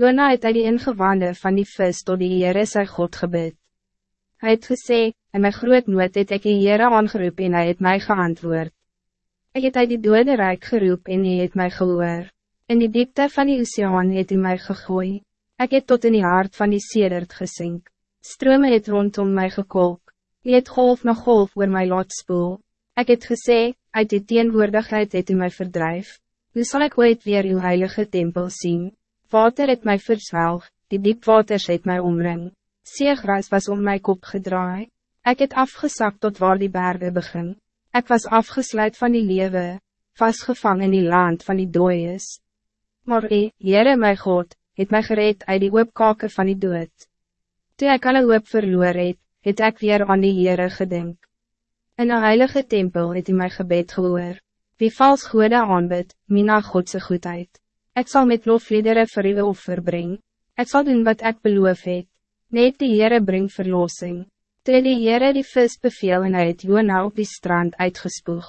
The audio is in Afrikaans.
Jona het uit die ingewande van die vis tot die Heere sy God gebid. Hij het gesê, in my groot nood het ek die Heere aangeroep en hy het my geantwoord. Ik het uit die dode rijk geroep en hy het my gehoor. In die diepte van die oceaan het hy my gegooi. Ik het tot in die hart van die sedert gesink. Strome het rondom my gekolk. Hy het golf na golf oor my laat spoel. Ik het gesê, uit die teenwoordigheid het hy my verdrijf. Hoe zal ik ooit weer uw heilige tempel zien? Water het mij verzwelg, die diepwaters het mij omring. Seegras was om mijn kop gedraai. Ik het afgezakt tot waar die bergen begin. Ik was afgesluit van die lewe, vastgevangen in die land van die dooies. Maar hy, Heere my God, het mij gereed uit die oopkake van die dood. Toe ek alle hoop verloor het, het ek weer aan die Heere gedink. In een heilige tempel het hy my gebed gehoor. Wie vals goede aanbid, mina Godse goedheid. Ik zal met lofliedere vir uw offer brengen. Ik zal doen wat ik beloof het. Net die Heere bring verlossing. Toe die Heere die vis beveel en hy het Jona op die strand uitgespoeg.